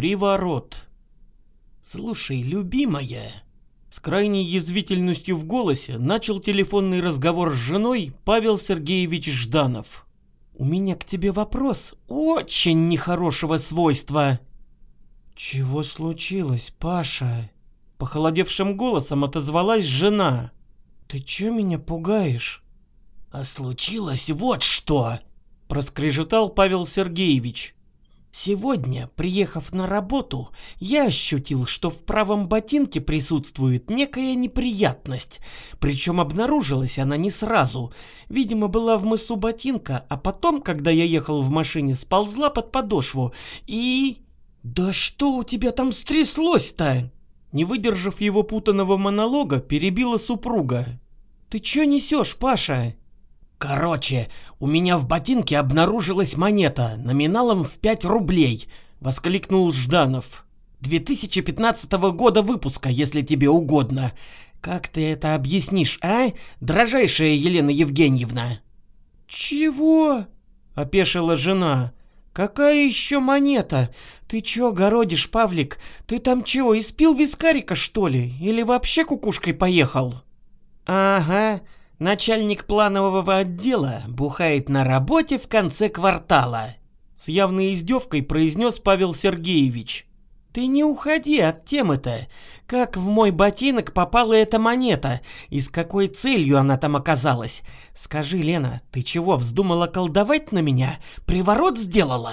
Приворот. Слушай, любимая, с крайней язвительностью в голосе начал телефонный разговор с женой Павел Сергеевич Жданов. У меня к тебе вопрос очень нехорошего свойства. Чего случилось, Паша? Похолодевшим голосом отозвалась жена. Ты чё меня пугаешь? А случилось вот что, проскрежетал Павел Сергеевич. Сегодня, приехав на работу, я ощутил, что в правом ботинке присутствует некая неприятность. Причем обнаружилась она не сразу. Видимо, была в мысу ботинка, а потом, когда я ехал в машине, сползла под подошву. И... «Да что у тебя там стряслось-то?» Не выдержав его путанного монолога, перебила супруга. «Ты чё несешь, Паша?» «Короче, у меня в ботинке обнаружилась монета номиналом в 5 рублей», — воскликнул Жданов. «2015 года выпуска, если тебе угодно. Как ты это объяснишь, а, дрожайшая Елена Евгеньевна?» «Чего?» — опешила жена. «Какая еще монета? Ты чё городишь, Павлик? Ты там чего, испил вискарика, что ли? Или вообще кукушкой поехал?» «Ага», Начальник планового отдела бухает на работе в конце квартала. С явной издевкой произнес Павел Сергеевич. Ты не уходи от темы-то. Как в мой ботинок попала эта монета? И с какой целью она там оказалась? Скажи, Лена, ты чего, вздумала колдовать на меня? Приворот сделала?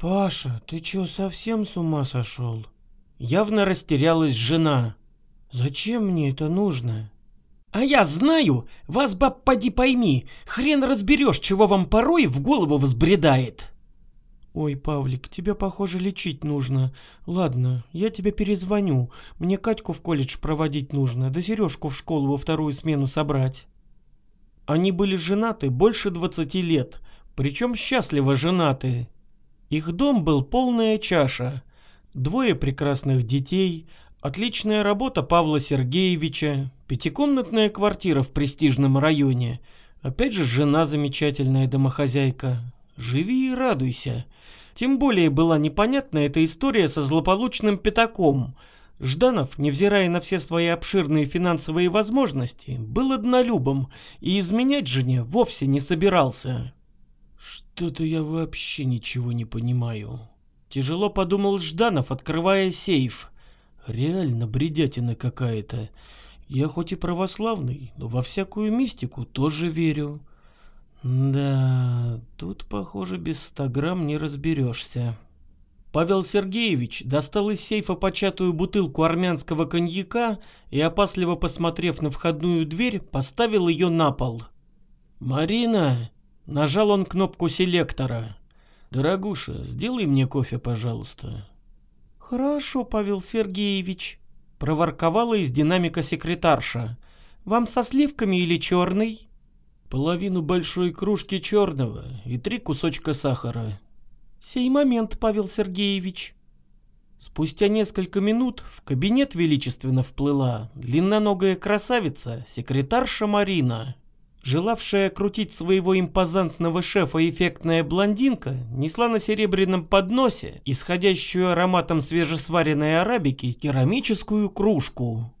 Паша, ты чё, совсем с ума сошел? Явно растерялась жена. Зачем мне это нужно? А я знаю, вас, баб, поди пойми, хрен разберешь, чего вам порой в голову взбредает. Ой, Павлик, тебя, похоже, лечить нужно. Ладно, я тебе перезвоню. Мне Катьку в колледж проводить нужно, да Сережку в школу во вторую смену собрать. Они были женаты больше двадцати лет, причем счастливо женаты. Их дом был полная чаша. Двое прекрасных детей, Отличная работа Павла Сергеевича, пятикомнатная квартира в престижном районе. Опять же, жена замечательная домохозяйка. Живи и радуйся. Тем более была непонятна эта история со злополучным пятаком. Жданов, невзирая на все свои обширные финансовые возможности, был однолюбом и изменять жене вовсе не собирался. «Что-то я вообще ничего не понимаю», — тяжело подумал Жданов, открывая сейф — Реально бредятина какая-то. Я хоть и православный, но во всякую мистику тоже верю. Да, тут, похоже, без ста грамм не разберешься. Павел Сергеевич достал из сейфа початую бутылку армянского коньяка и, опасливо посмотрев на входную дверь, поставил ее на пол. «Марина!» — нажал он кнопку селектора. «Дорогуша, сделай мне кофе, пожалуйста». «Хорошо, Павел Сергеевич», — проворковала из динамика секретарша. «Вам со сливками или черный?» «Половину большой кружки черного и три кусочка сахара». «Сей момент, Павел Сергеевич». Спустя несколько минут в кабинет величественно вплыла длинноногая красавица, секретарша Марина. Желавшая крутить своего импозантного шефа эффектная блондинка несла на серебряном подносе, исходящую ароматом свежесваренной арабики, керамическую кружку.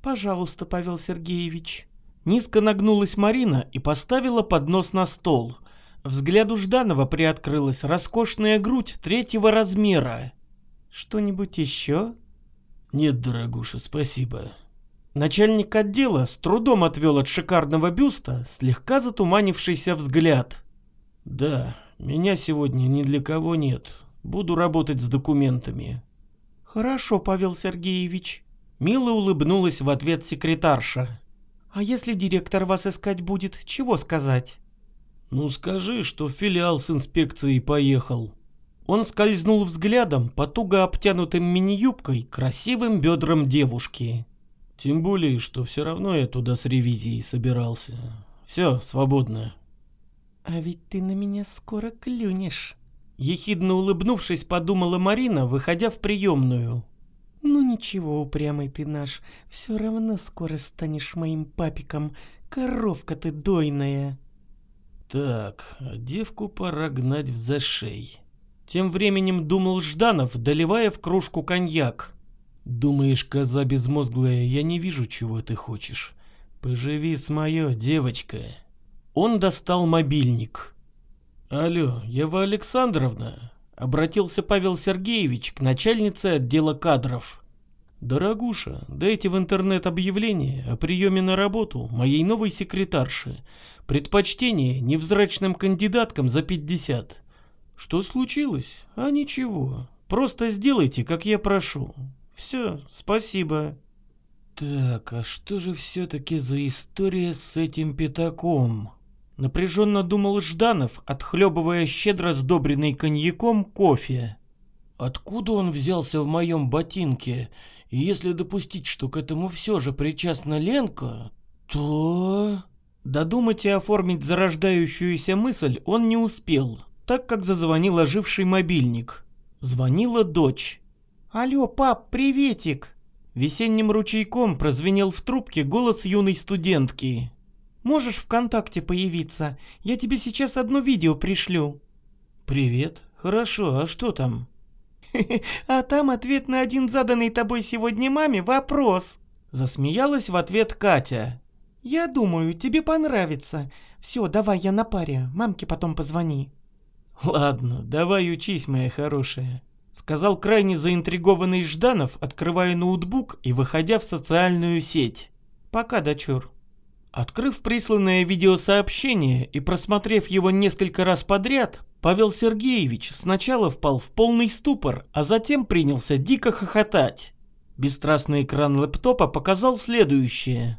«Пожалуйста, Павел Сергеевич». Низко нагнулась Марина и поставила поднос на стол. Взгляду Жданова приоткрылась роскошная грудь третьего размера. «Что-нибудь еще?» «Нет, дорогуша, спасибо», Начальник отдела с трудом отвел от шикарного бюста слегка затуманившийся взгляд. «Да, меня сегодня ни для кого нет. Буду работать с документами». «Хорошо, Павел Сергеевич». Мило улыбнулась в ответ секретарша. «А если директор вас искать будет, чего сказать?» «Ну скажи, что филиал с инспекцией поехал». Он скользнул взглядом по туго обтянутым мини-юбкой красивым бедрам девушки. Тем более, что все равно я туда с ревизией собирался. Все, свободно. А ведь ты на меня скоро клюнешь. Ехидно улыбнувшись, подумала Марина, выходя в приемную. Ну ничего, упрямый ты наш, все равно скоро станешь моим папиком, коровка ты дойная. Так, девку пора гнать в зашей. Тем временем думал Жданов, доливая в кружку коньяк. «Думаешь, коза безмозглая, я не вижу, чего ты хочешь. Поживи с моё, девочка». Он достал мобильник. «Алло, Ева Александровна?» — обратился Павел Сергеевич к начальнице отдела кадров. «Дорогуша, дайте в интернет объявление о приеме на работу моей новой секретарши. Предпочтение невзрачным кандидаткам за 50. Что случилось? А ничего. Просто сделайте, как я прошу. Все, спасибо». Так, а что же все-таки за история с этим пятаком? Напряженно думал Жданов, отхлебывая щедро сдобренный коньяком кофе. Откуда он взялся в моем ботинке? И если допустить, что к этому все же причастна Ленка, то... Додумать и оформить зарождающуюся мысль он не успел, так как зазвонил оживший мобильник. Звонила дочь. «Алло, пап, приветик!» Весенним ручейком прозвенел в трубке голос юной студентки. «Можешь ВКонтакте появиться? Я тебе сейчас одно видео пришлю». «Привет. Хорошо, а что там?» А там ответ на один заданный тобой сегодня маме вопрос. Засмеялась в ответ Катя. Я думаю, тебе понравится. Все, давай я на паре, мамке потом позвони. Ладно, давай учись, моя хорошая. Сказал крайне заинтригованный Жданов, открывая ноутбук и выходя в социальную сеть. Пока, дочур. Открыв присланное видеосообщение и просмотрев его несколько раз подряд, Павел Сергеевич сначала впал в полный ступор, а затем принялся дико хохотать. Бесстрастный экран лэптопа показал следующее.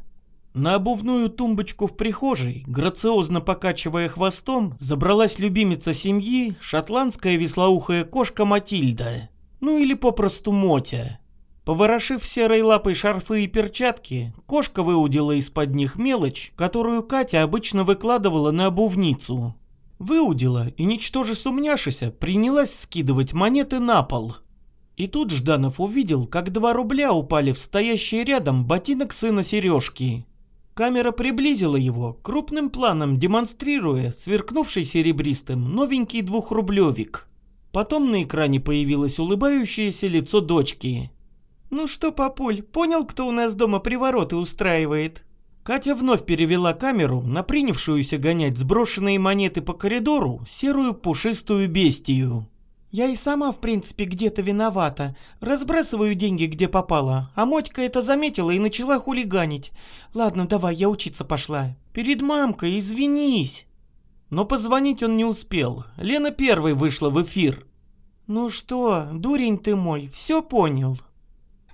На обувную тумбочку в прихожей, грациозно покачивая хвостом, забралась любимица семьи, шотландская веслоухая кошка Матильда. Ну или попросту Мотя. Поворошив серой лапой шарфы и перчатки, кошка выудила из-под них мелочь, которую Катя обычно выкладывала на обувницу. Выудила и, ничтоже сумняшися, принялась скидывать монеты на пол. И тут Жданов увидел, как два рубля упали в стоящий рядом ботинок сына Сережки. Камера приблизила его, крупным планом демонстрируя сверкнувший серебристым новенький двухрублевик. Потом на экране появилось улыбающееся лицо дочки. «Ну что, папуль, понял, кто у нас дома привороты устраивает?» Катя вновь перевела камеру на принявшуюся гонять сброшенные монеты по коридору серую пушистую бестию. «Я и сама, в принципе, где-то виновата. Разбрасываю деньги, где попало, а Мотька это заметила и начала хулиганить. Ладно, давай, я учиться пошла. Перед мамкой извинись!» Но позвонить он не успел. Лена первой вышла в эфир. «Ну что, дурень ты мой, все понял?»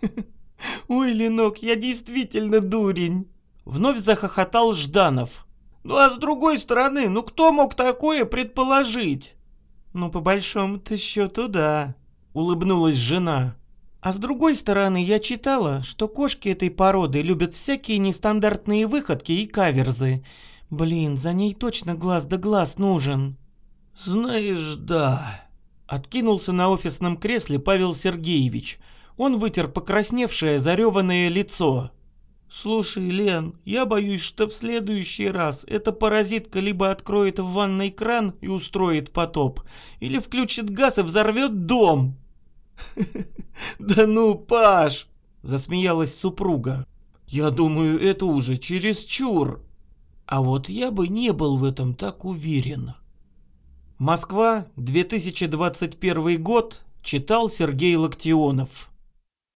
«Ой, Ленок, я действительно дурень!» Вновь захохотал Жданов. «Ну а с другой стороны, ну кто мог такое предположить?» «Ну, по большому-то счету, да», — улыбнулась жена. «А с другой стороны, я читала, что кошки этой породы любят всякие нестандартные выходки и каверзы. Блин, за ней точно глаз да глаз нужен». «Знаешь, да», — откинулся на офисном кресле Павел Сергеевич. Он вытер покрасневшее, зареванное лицо. «Слушай, Лен, я боюсь, что в следующий раз эта паразитка либо откроет в ванной кран и устроит потоп, или включит газ и взорвет дом». «Да ну, Паш!» — засмеялась супруга. «Я думаю, это уже чересчур». А вот я бы не был в этом так уверен. Москва, 2021 год, читал Сергей Локтионов.